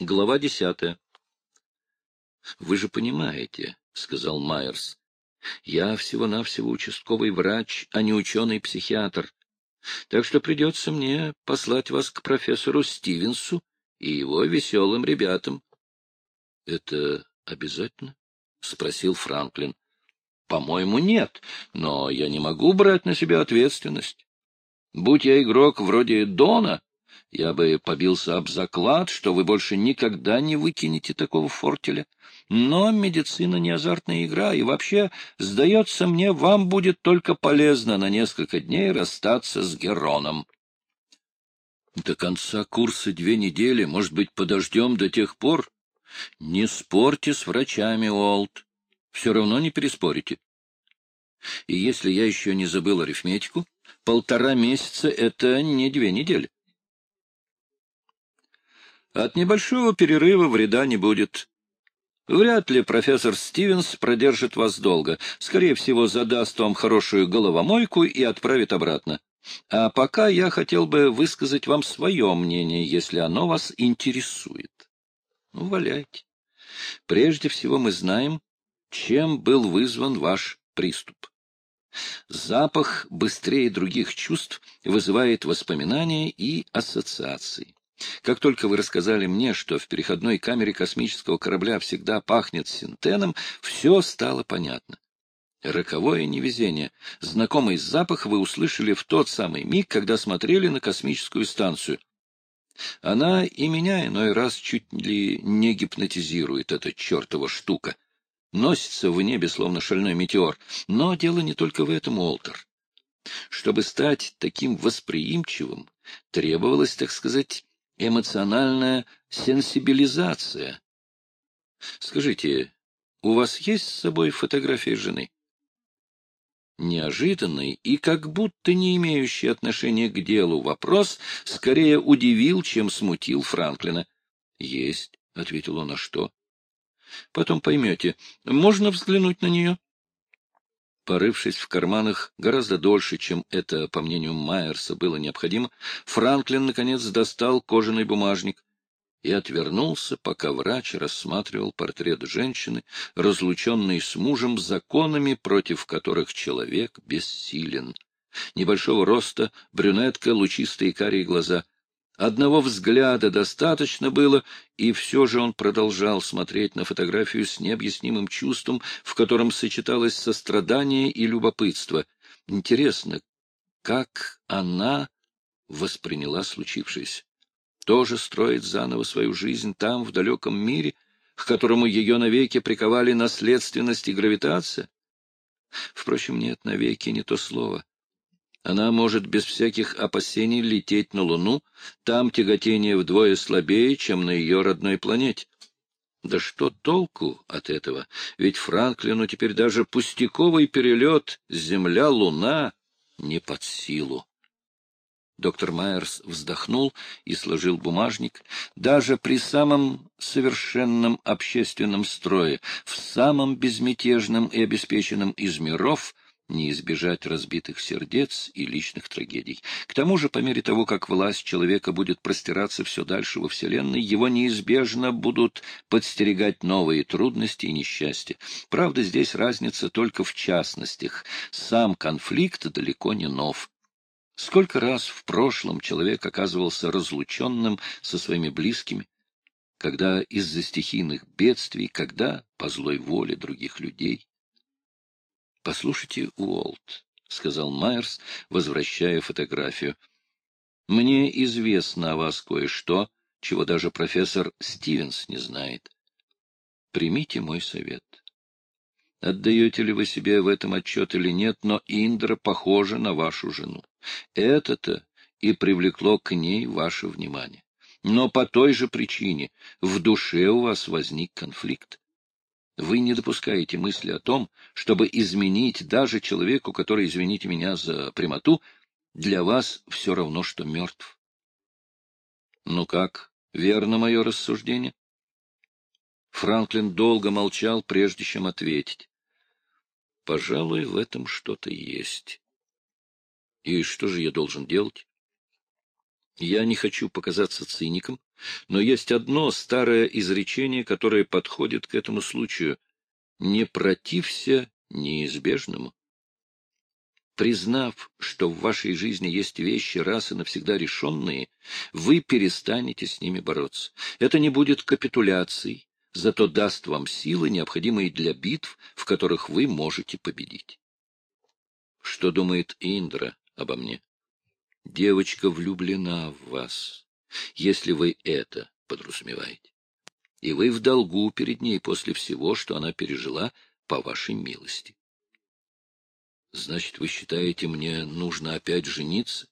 Глава десятая. — Вы же понимаете, — сказал Майерс, — я всего-навсего участковый врач, а не ученый-психиатр. Так что придется мне послать вас к профессору Стивенсу и его веселым ребятам. — Это обязательно? — спросил Франклин. — По-моему, нет, но я не могу брать на себя ответственность. Будь я игрок вроде Дона, я бы побился об заклад, что вы больше никогда не выкинете такого фортеля. Но медицина не азартная игра, и вообще, сдается мне, вам будет только полезно на несколько дней расстаться с Героном. До конца курса две недели, может быть, подождем до тех пор? Не спорьте с врачами, Уолт. Все равно не переспорите. И если я еще не забыл арифметику, полтора месяца — это не две недели. От небольшого перерыва вреда не будет. Вряд ли профессор Стивенс продержит вас долго. Скорее всего, задаст вам хорошую головомойку и отправит обратно. А пока я хотел бы высказать вам свое мнение, если оно вас интересует. Ну, валяйте. Прежде всего мы знаем, чем был вызван ваш приступ. Запах быстрее других чувств вызывает воспоминания и ассоциации. Как только вы рассказали мне, что в переходной камере космического корабля всегда пахнет синтеном, все стало понятно. Роковое невезение. Знакомый запах вы услышали в тот самый миг, когда смотрели на космическую станцию. Она и меня иной раз чуть ли не гипнотизирует, эта чертова штука. Носится в небе, словно шальной метеор. Но дело не только в этом, Уолтер. Чтобы стать таким восприимчивым, требовалось, так сказать, эмоциональная сенсибилизация. Скажите, у вас есть с собой фотография жены? Неожиданный и как будто не имеющий отношения к делу вопрос скорее удивил, чем смутил Франклина. — Есть, — ответил он, — а что? — Потом поймете. Можно взглянуть на нее? Порывшись в карманах гораздо дольше, чем это, по мнению Майерса, было необходимо, Франклин, наконец, достал кожаный бумажник и отвернулся, пока врач рассматривал портрет женщины, разлученной с мужем законами, против которых человек бессилен. Небольшого роста, брюнетка, лучистые карие глаза — Одного взгляда достаточно было, и все же он продолжал смотреть на фотографию с необъяснимым чувством, в котором сочеталось сострадание и любопытство. Интересно, как она восприняла случившееся? Тоже строит заново свою жизнь там, в далеком мире, к которому ее навеки приковали наследственность и гравитация? Впрочем, нет, навеки не то слово. Она может без всяких опасений лететь на Луну, там тяготение вдвое слабее, чем на ее родной планете. Да что толку от этого? Ведь Франклину теперь даже пустяковый перелет Земля-Луна не под силу. Доктор Майерс вздохнул и сложил бумажник. Даже при самом совершенном общественном строе, в самом безмятежном и обеспеченном из миров — не избежать разбитых сердец и личных трагедий. К тому же, по мере того, как власть человека будет простираться все дальше во Вселенной, его неизбежно будут подстерегать новые трудности и несчастья. Правда, здесь разница только в частностях. Сам конфликт далеко не нов. Сколько раз в прошлом человек оказывался разлученным со своими близкими, когда из-за стихийных бедствий, когда по злой воле других людей. — Послушайте, Уолт, — сказал Майерс, возвращая фотографию. — Мне известно о вас кое-что, чего даже профессор Стивенс не знает. Примите мой совет. Отдаете ли вы себе в этом отчет или нет, но Индра похожа на вашу жену. Это-то и привлекло к ней ваше внимание. Но по той же причине в душе у вас возник конфликт. Вы не допускаете мысли о том, чтобы изменить даже человеку, который, извините меня за прямоту, для вас все равно, что мертв. Ну как, верно мое рассуждение? Франклин долго молчал, прежде чем ответить. Пожалуй, в этом что-то есть. И что же я должен делать? Я не хочу показаться циником, но есть одно старое изречение, которое подходит к этому случаю. Не протився неизбежному. Признав, что в вашей жизни есть вещи раз и навсегда решенные, вы перестанете с ними бороться. Это не будет капитуляцией, зато даст вам силы, необходимые для битв, в которых вы можете победить. Что думает Индра обо мне? Девочка влюблена в вас, если вы это подразумеваете. И вы в долгу перед ней после всего, что она пережила по вашей милости. Значит, вы считаете, мне нужно опять жениться?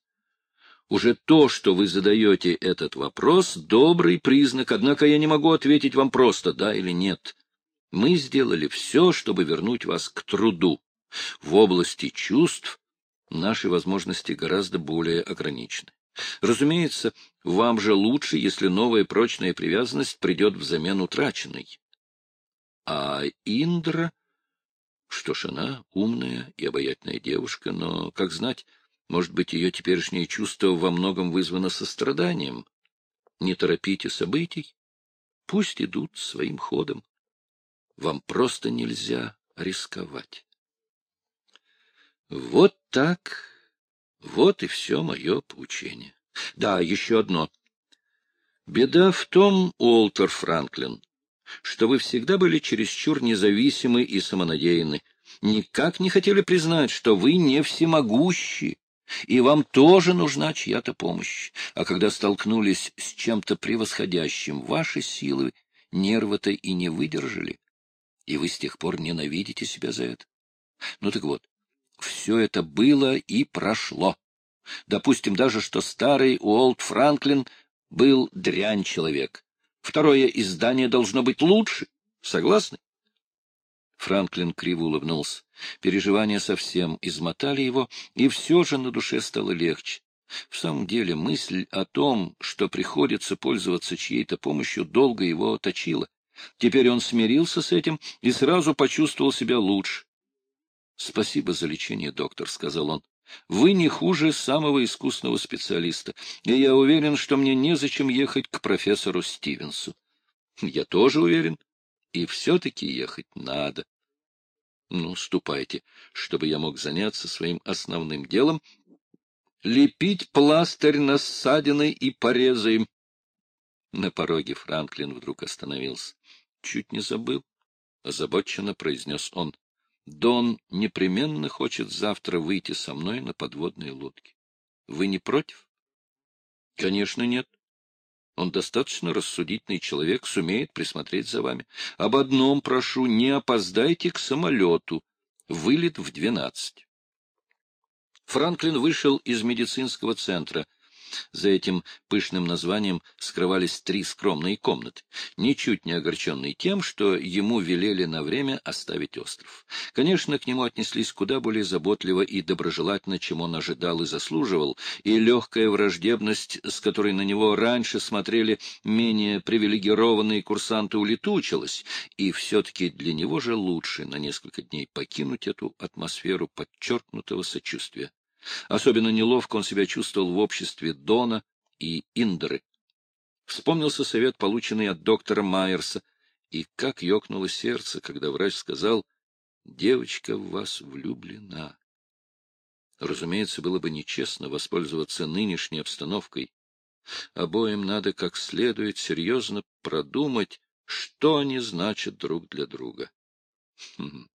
Уже то, что вы задаете этот вопрос, добрый признак, однако я не могу ответить вам просто «да» или «нет». Мы сделали все, чтобы вернуть вас к труду. В области чувств наши возможности гораздо более ограничены. Разумеется, вам же лучше, если новая прочная привязанность придет взамен утраченной. А Индра... Что ж, она умная и обаятельная девушка, но, как знать, может быть, ее теперешнее чувство во многом вызвано состраданием. Не торопите событий, пусть идут своим ходом. Вам просто нельзя рисковать. Вот так, вот и все мое поучение. Да, еще одно. Беда в том, Уолтер Франклин, что вы всегда были чересчур независимы и самонадеянны, никак не хотели признать, что вы не всемогущи, и вам тоже нужна чья-то помощь. А когда столкнулись с чем-то превосходящим, ваши силы нервы-то и не выдержали, и вы с тех пор ненавидите себя за это. Ну так вот, все это было и прошло. Допустим даже, что старый Уолт Франклин был дрянь человек. Второе издание должно быть лучше. Согласны? Франклин криво улыбнулся. Переживания совсем измотали его, и все же на душе стало легче. В самом деле мысль о том, что приходится пользоваться чьей-то помощью, долго его точила. Теперь он смирился с этим и сразу почувствовал себя лучше. — Спасибо за лечение, доктор, — сказал он. — Вы не хуже самого искусного специалиста, и я уверен, что мне незачем ехать к профессору Стивенсу. — Я тоже уверен. И все-таки ехать надо. Ну, ступайте, чтобы я мог заняться своим основным делом — лепить пластырь на ссадины и порезы. На пороге Франклин вдруг остановился. Чуть не забыл, — озабоченно произнес он. Дон непременно хочет завтра выйти со мной на подводной лодке. Вы не против? Конечно, нет. Он достаточно рассудительный человек, сумеет присмотреть за вами. Об одном прошу, не опоздайте к самолету. Вылет в двенадцать. Франклин вышел из медицинского центра — за этим пышным названием скрывались три скромные комнаты, ничуть не огорченные тем, что ему велели на время оставить остров. Конечно, к нему отнеслись куда более заботливо и доброжелательно, чем он ожидал и заслуживал, и легкая враждебность, с которой на него раньше смотрели менее привилегированные курсанты, улетучилась, и все-таки для него же лучше на несколько дней покинуть эту атмосферу подчеркнутого сочувствия. Особенно неловко он себя чувствовал в обществе Дона и Индры. Вспомнился совет, полученный от доктора Майерса, и как ёкнуло сердце, когда врач сказал, «Девочка в вас влюблена». Разумеется, было бы нечестно воспользоваться нынешней обстановкой. Обоим надо как следует серьезно продумать, что они значат друг для друга. Хм.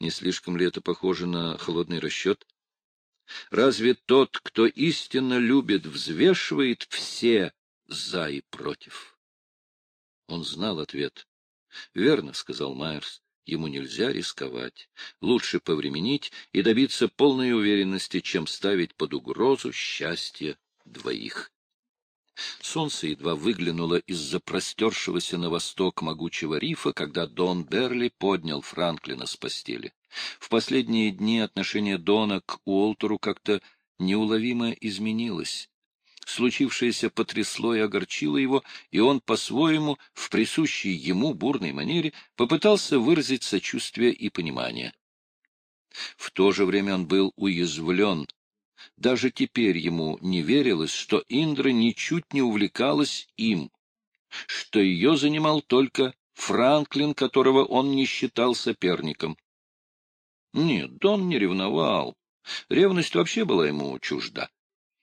Не слишком ли это похоже на холодный расчет? Разве тот, кто истинно любит, взвешивает все «за» и «против»? Он знал ответ. — Верно, — сказал Майерс, — ему нельзя рисковать. Лучше повременить и добиться полной уверенности, чем ставить под угрозу счастье двоих. Солнце едва выглянуло из-за простершегося на восток могучего рифа, когда Дон Берли поднял Франклина с постели. В последние дни отношение Дона к Уолтеру как-то неуловимо изменилось. Случившееся потрясло и огорчило его, и он по-своему, в присущей ему бурной манере, попытался выразить сочувствие и понимание. В то же время он был уязвлен. Даже теперь ему не верилось, что Индра ничуть не увлекалась им, что ее занимал только Франклин, которого он не считал соперником. Нет, Дон не ревновал. Ревность вообще была ему чужда.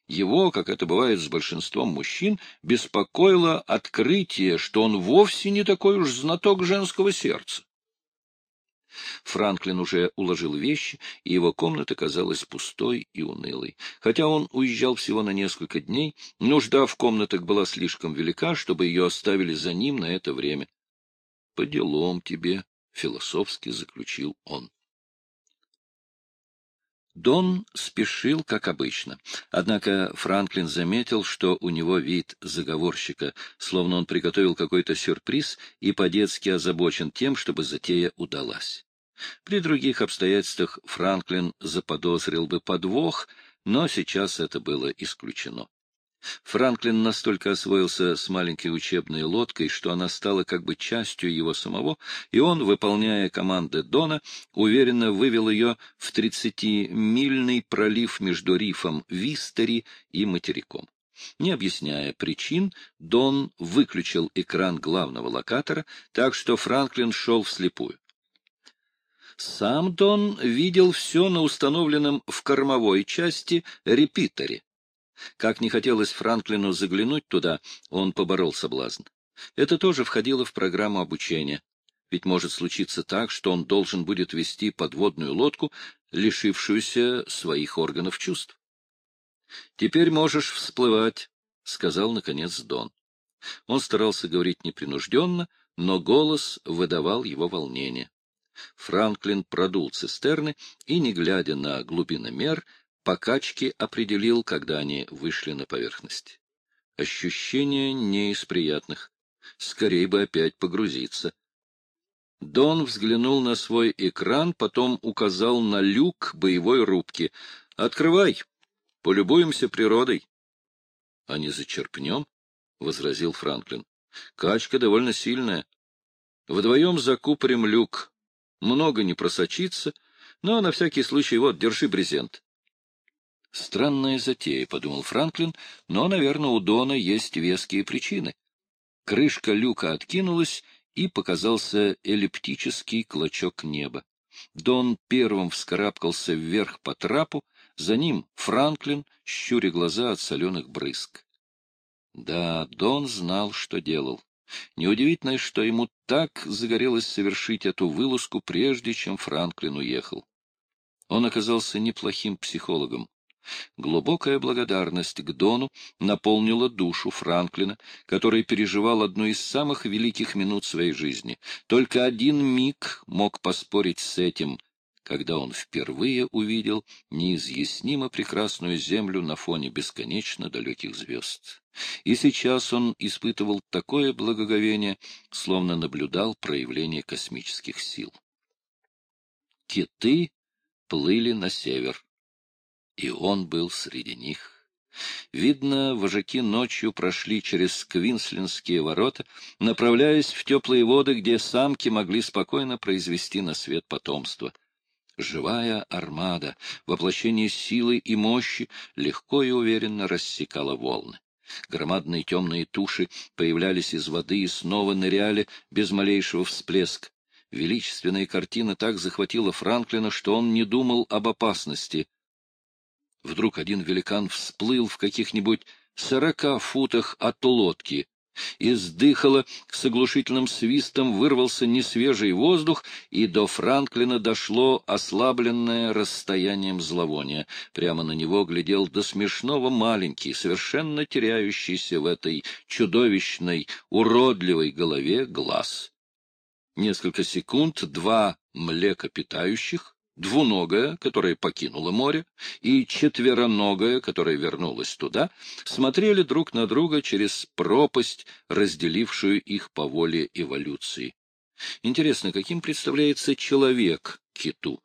Его, как это бывает с большинством мужчин, беспокоило открытие, что он вовсе не такой уж знаток женского сердца. Франклин уже уложил вещи, и его комната казалась пустой и унылой. Хотя он уезжал всего на несколько дней, нужда в комнатах была слишком велика, чтобы ее оставили за ним на это время. — По делам тебе, — философски заключил он. Дон спешил, как обычно. Однако Франклин заметил, что у него вид заговорщика, словно он приготовил какой-то сюрприз и по-детски озабочен тем, чтобы затея удалась. При других обстоятельствах Франклин заподозрил бы подвох, но сейчас это было исключено. Франклин настолько освоился с маленькой учебной лодкой, что она стала как бы частью его самого, и он, выполняя команды Дона, уверенно вывел ее в тридцатимильный пролив между рифом Вистери и материком. Не объясняя причин, Дон выключил экран главного локатора, так что Франклин шел вслепую. Сам Дон видел все на установленном в кормовой части репитере. Как не хотелось Франклину заглянуть туда, он поборол соблазн. Это тоже входило в программу обучения. Ведь может случиться так, что он должен будет вести подводную лодку, лишившуюся своих органов чувств. — Теперь можешь всплывать, — сказал, наконец, Дон. Он старался говорить непринужденно, но голос выдавал его волнение. Франклин продул цистерны и, не глядя на глубиномер, по качке определил, когда они вышли на поверхность. Ощущение не из приятных. Скорее бы опять погрузиться. Дон взглянул на свой экран, потом указал на люк боевой рубки. — Открывай! Полюбуемся природой. — А не зачерпнем? — возразил Франклин. — Качка довольно сильная. Вдвоем закупорим люк. Много не просочится, но на всякий случай вот, держи брезент. Странная затея, — подумал Франклин, — но, наверное, у Дона есть веские причины. Крышка люка откинулась, и показался эллиптический клочок неба. Дон первым вскарабкался вверх по трапу, за ним Франклин, щуря глаза от соленых брызг. Да, Дон знал, что делал. Неудивительно, что ему так загорелось совершить эту вылазку, прежде чем Франклин уехал. Он оказался неплохим психологом. Глубокая благодарность к Дону наполнила душу Франклина, который переживал одну из самых великих минут своей жизни. Только один миг мог поспорить с этим, когда он впервые увидел неизъяснимо прекрасную землю на фоне бесконечно далеких звезд. И сейчас он испытывал такое благоговение, словно наблюдал проявление космических сил. Киты плыли на север и он был среди них. Видно, вожаки ночью прошли через Квинслинские ворота, направляясь в теплые воды, где самки могли спокойно произвести на свет потомство. Живая армада, воплощение силы и мощи, легко и уверенно рассекала волны. Громадные темные туши появлялись из воды и снова ныряли без малейшего всплеска. Величественная картина так захватила Франклина, что он не думал об опасности. Вдруг один великан всплыл в каких-нибудь сорока футах от лодки. Из дыхала с оглушительным свистом вырвался несвежий воздух, и до Франклина дошло ослабленное расстоянием зловония. Прямо на него глядел до смешного маленький, совершенно теряющийся в этой чудовищной, уродливой голове глаз. Несколько секунд два млекопитающих двуногая, которая покинула море, и четвероногая, которая вернулась туда, смотрели друг на друга через пропасть, разделившую их по воле эволюции. Интересно, каким представляется человек киту?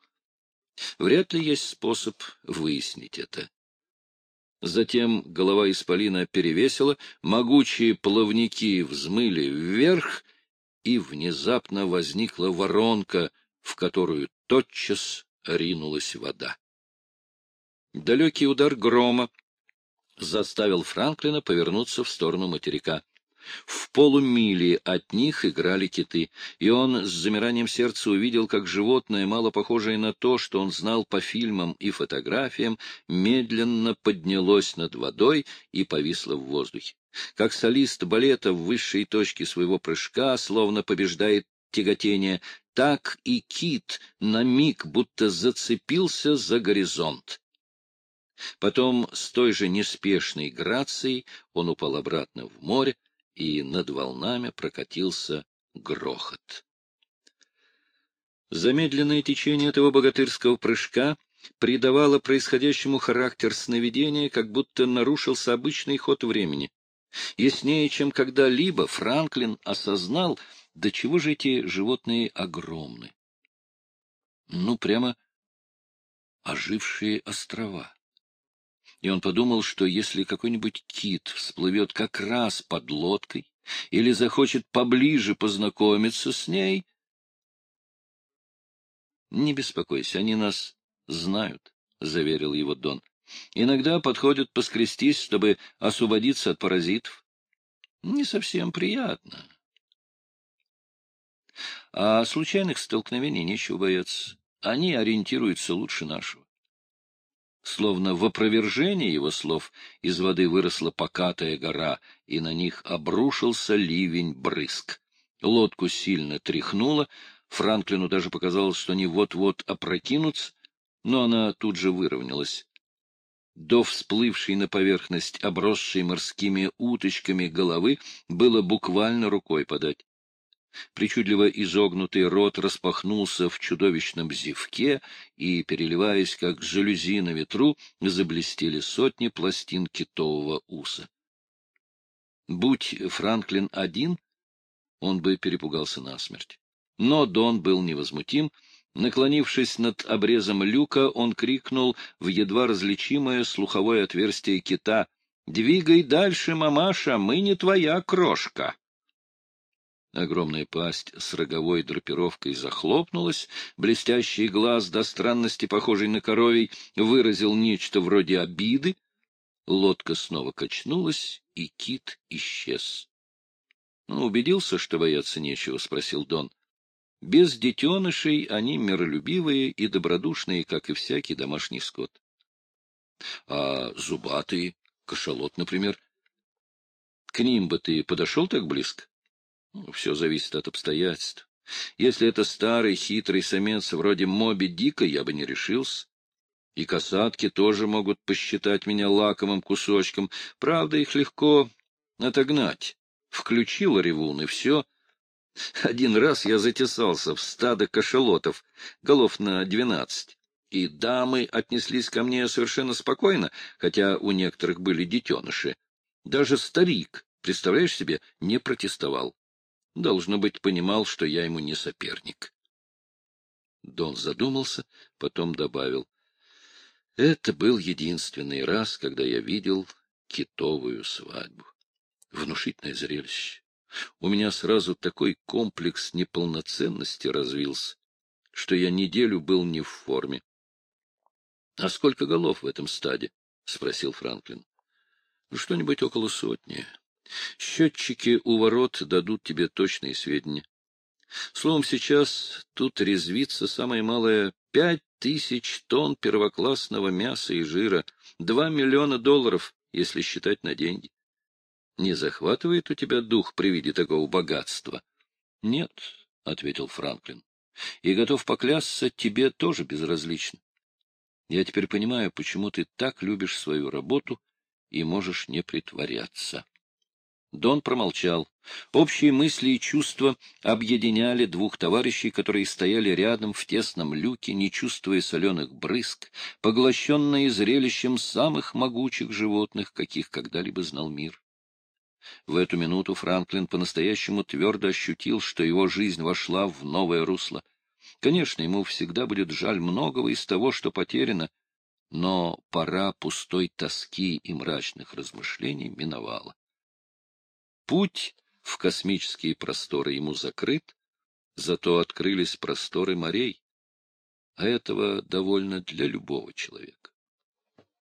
Вряд ли есть способ выяснить это. Затем голова исполина перевесила, могучие плавники взмыли вверх, и внезапно возникла воронка, в которую тотчас ринулась вода. Далекий удар грома заставил Франклина повернуться в сторону материка. В полумиле от них играли киты, и он с замиранием сердца увидел, как животное, мало похожее на то, что он знал по фильмам и фотографиям, медленно поднялось над водой и повисло в воздухе. Как солист балета в высшей точке своего прыжка, словно побеждает тяготение, так и кит на миг будто зацепился за горизонт. Потом с той же неспешной грацией он упал обратно в море, и над волнами прокатился грохот. Замедленное течение этого богатырского прыжка придавало происходящему характер сновидения, как будто нарушился обычный ход времени. Яснее, чем когда-либо, Франклин осознал, до чего же эти животные огромны. Ну, прямо ожившие острова. И он подумал, что если какой-нибудь кит всплывет как раз под лодкой или захочет поближе познакомиться с ней... — Не беспокойся, они нас знают, — заверил его Дон. — Иногда подходят поскрестись, чтобы освободиться от паразитов. Не совсем приятно. А случайных столкновений нечего бояться. Они ориентируются лучше нашего. Словно в опровержение его слов из воды выросла покатая гора, и на них обрушился ливень-брызг. Лодку сильно тряхнуло, Франклину даже показалось, что они вот-вот опрокинутся, но она тут же выровнялась. До всплывшей на поверхность, обросшей морскими уточками головы, было буквально рукой подать. Причудливо изогнутый рот распахнулся в чудовищном зевке, и, переливаясь, как жалюзи на ветру, заблестели сотни пластин китового уса. Будь Франклин один, он бы перепугался насмерть. Но Дон был невозмутим. Наклонившись над обрезом люка, он крикнул в едва различимое слуховое отверстие кита «Двигай дальше, мамаша, мы не твоя крошка!» Огромная пасть с роговой драпировкой захлопнулась, блестящий глаз, до странности похожий на коровий, выразил нечто вроде обиды. Лодка снова качнулась, и кит исчез. — Ну, убедился, что бояться нечего? — спросил Дон. — Без детенышей они миролюбивые и добродушные, как и всякий домашний скот. — А зубатые, кашалот, например? К ним бы ты подошел так близко? Все зависит от обстоятельств. Если это старый хитрый самец вроде Моби Дика, я бы не решился. И касатки тоже могут посчитать меня лакомым кусочком. Правда, их легко отогнать. Включил ревун, и все. Один раз я затесался в стадо кашалотов, голов на двенадцать. И дамы отнеслись ко мне совершенно спокойно, хотя у некоторых были детеныши. Даже старик, представляешь себе, не протестовал. Должно быть, понимал, что я ему не соперник. Дон задумался, потом добавил. Это был единственный раз, когда я видел китовую свадьбу. Внушительное зрелище. У меня сразу такой комплекс неполноценности развился, что я неделю был не в форме. — А сколько голов в этом стаде? — спросил Франклин. — Что-нибудь около сотни. Счетчики у ворот дадут тебе точные сведения. Словом, сейчас тут резвится самое малое пять тысяч тонн первоклассного мяса и жира, два миллиона долларов, если считать на деньги. Не захватывает у тебя дух при виде такого богатства? — Нет, — ответил Франклин, — и готов поклясться, тебе тоже безразлично. Я теперь понимаю, почему ты так любишь свою работу и можешь не притворяться. Дон промолчал. Общие мысли и чувства объединяли двух товарищей, которые стояли рядом в тесном люке, не чувствуя соленых брызг, поглощенные зрелищем самых могучих животных, каких когда-либо знал мир. В эту минуту Франклин по-настоящему твердо ощутил, что его жизнь вошла в новое русло. Конечно, ему всегда будет жаль многого из того, что потеряно, но пора пустой тоски и мрачных размышлений миновала. Путь в космические просторы ему закрыт, зато открылись просторы морей. А этого довольно для любого человека.